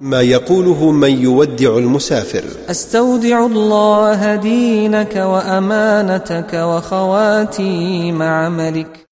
ما يقوله من يودع المسافر. أستودع الله دينك وأمانتك وخواتيم عملك.